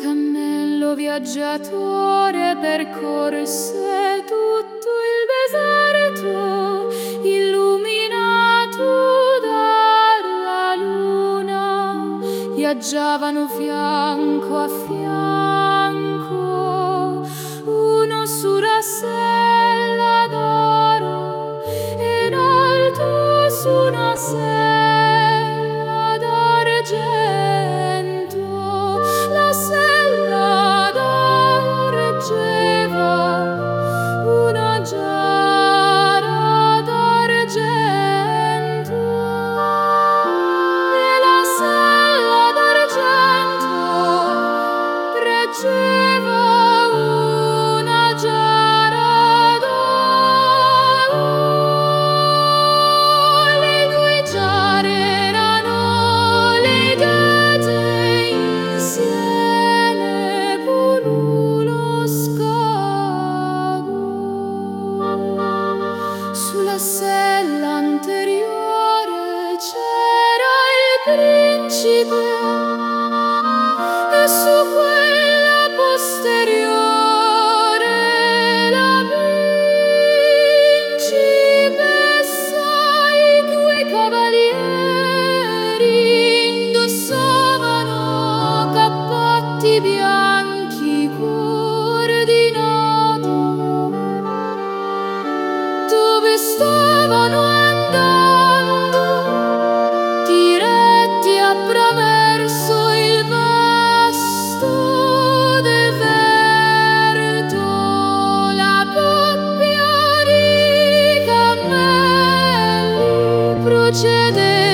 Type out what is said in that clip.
Lo viaggiatore percorse tutto il deserto, illuminato dalla luna. Viaggiavano fianco a fianco, se l'anteriore c'era il principe stavano andando diretti attraverso il vasto deserto. La coppia di cammelli procedeva